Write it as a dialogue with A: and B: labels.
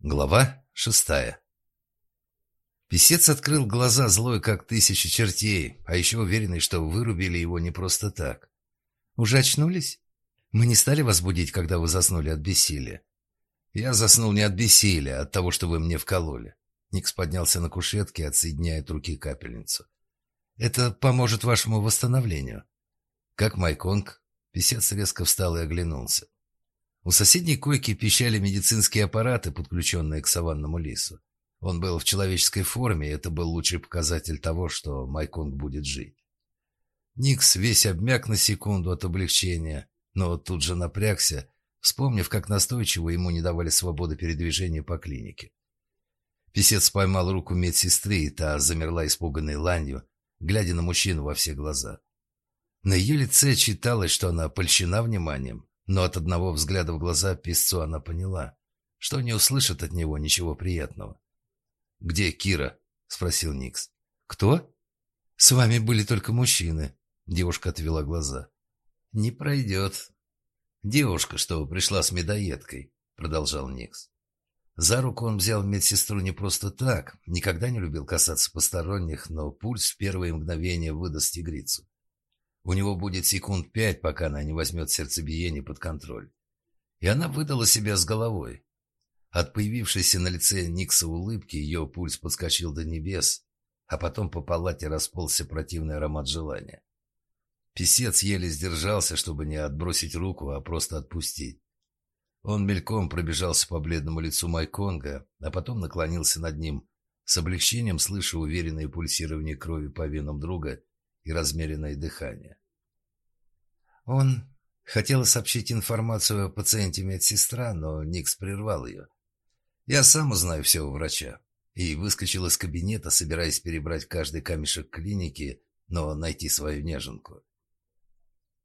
A: Глава шестая Песец открыл глаза злой, как тысяча чертей, а еще уверенный, что вырубили его не просто так. «Уже очнулись? Мы не стали вас будить, когда вы заснули от бессилия?» «Я заснул не от бессилия, а от того, что вы мне вкололи». Никс поднялся на кушетке, отсоединяя от руки капельницу. «Это поможет вашему восстановлению». «Как Майконг?» Песец резко встал и оглянулся. У соседней койки пищали медицинские аппараты, подключенные к саванному лису. Он был в человеческой форме, и это был лучший показатель того, что Майконг будет жить. Никс весь обмяк на секунду от облегчения, но тут же напрягся, вспомнив, как настойчиво ему не давали свободы передвижения по клинике. Песец поймал руку медсестры, и та замерла испуганной ланью, глядя на мужчину во все глаза. На ее лице читалось, что она польщена вниманием, но от одного взгляда в глаза песцу она поняла, что не услышит от него ничего приятного. «Где Кира?» — спросил Никс. «Кто?» «С вами были только мужчины», — девушка отвела глаза. «Не пройдет». «Девушка, что пришла с медоедкой», — продолжал Никс. За руку он взял медсестру не просто так, никогда не любил касаться посторонних, но пульс в первые мгновения выдаст тигрицу. У него будет секунд пять, пока она не возьмет сердцебиение под контроль. И она выдала себя с головой. От появившейся на лице Никса улыбки ее пульс подскочил до небес, а потом по палате расползся противный аромат желания. Песец еле сдержался, чтобы не отбросить руку, а просто отпустить. Он мельком пробежался по бледному лицу Майконга, а потом наклонился над ним, с облегчением слыша уверенное пульсирование крови по венам друга и размеренное дыхание. Он хотел сообщить информацию о пациенте медсестра, но Никс прервал ее. «Я сам узнаю все у врача». И выскочил из кабинета, собираясь перебрать каждый камешек клиники, но найти свою неженку.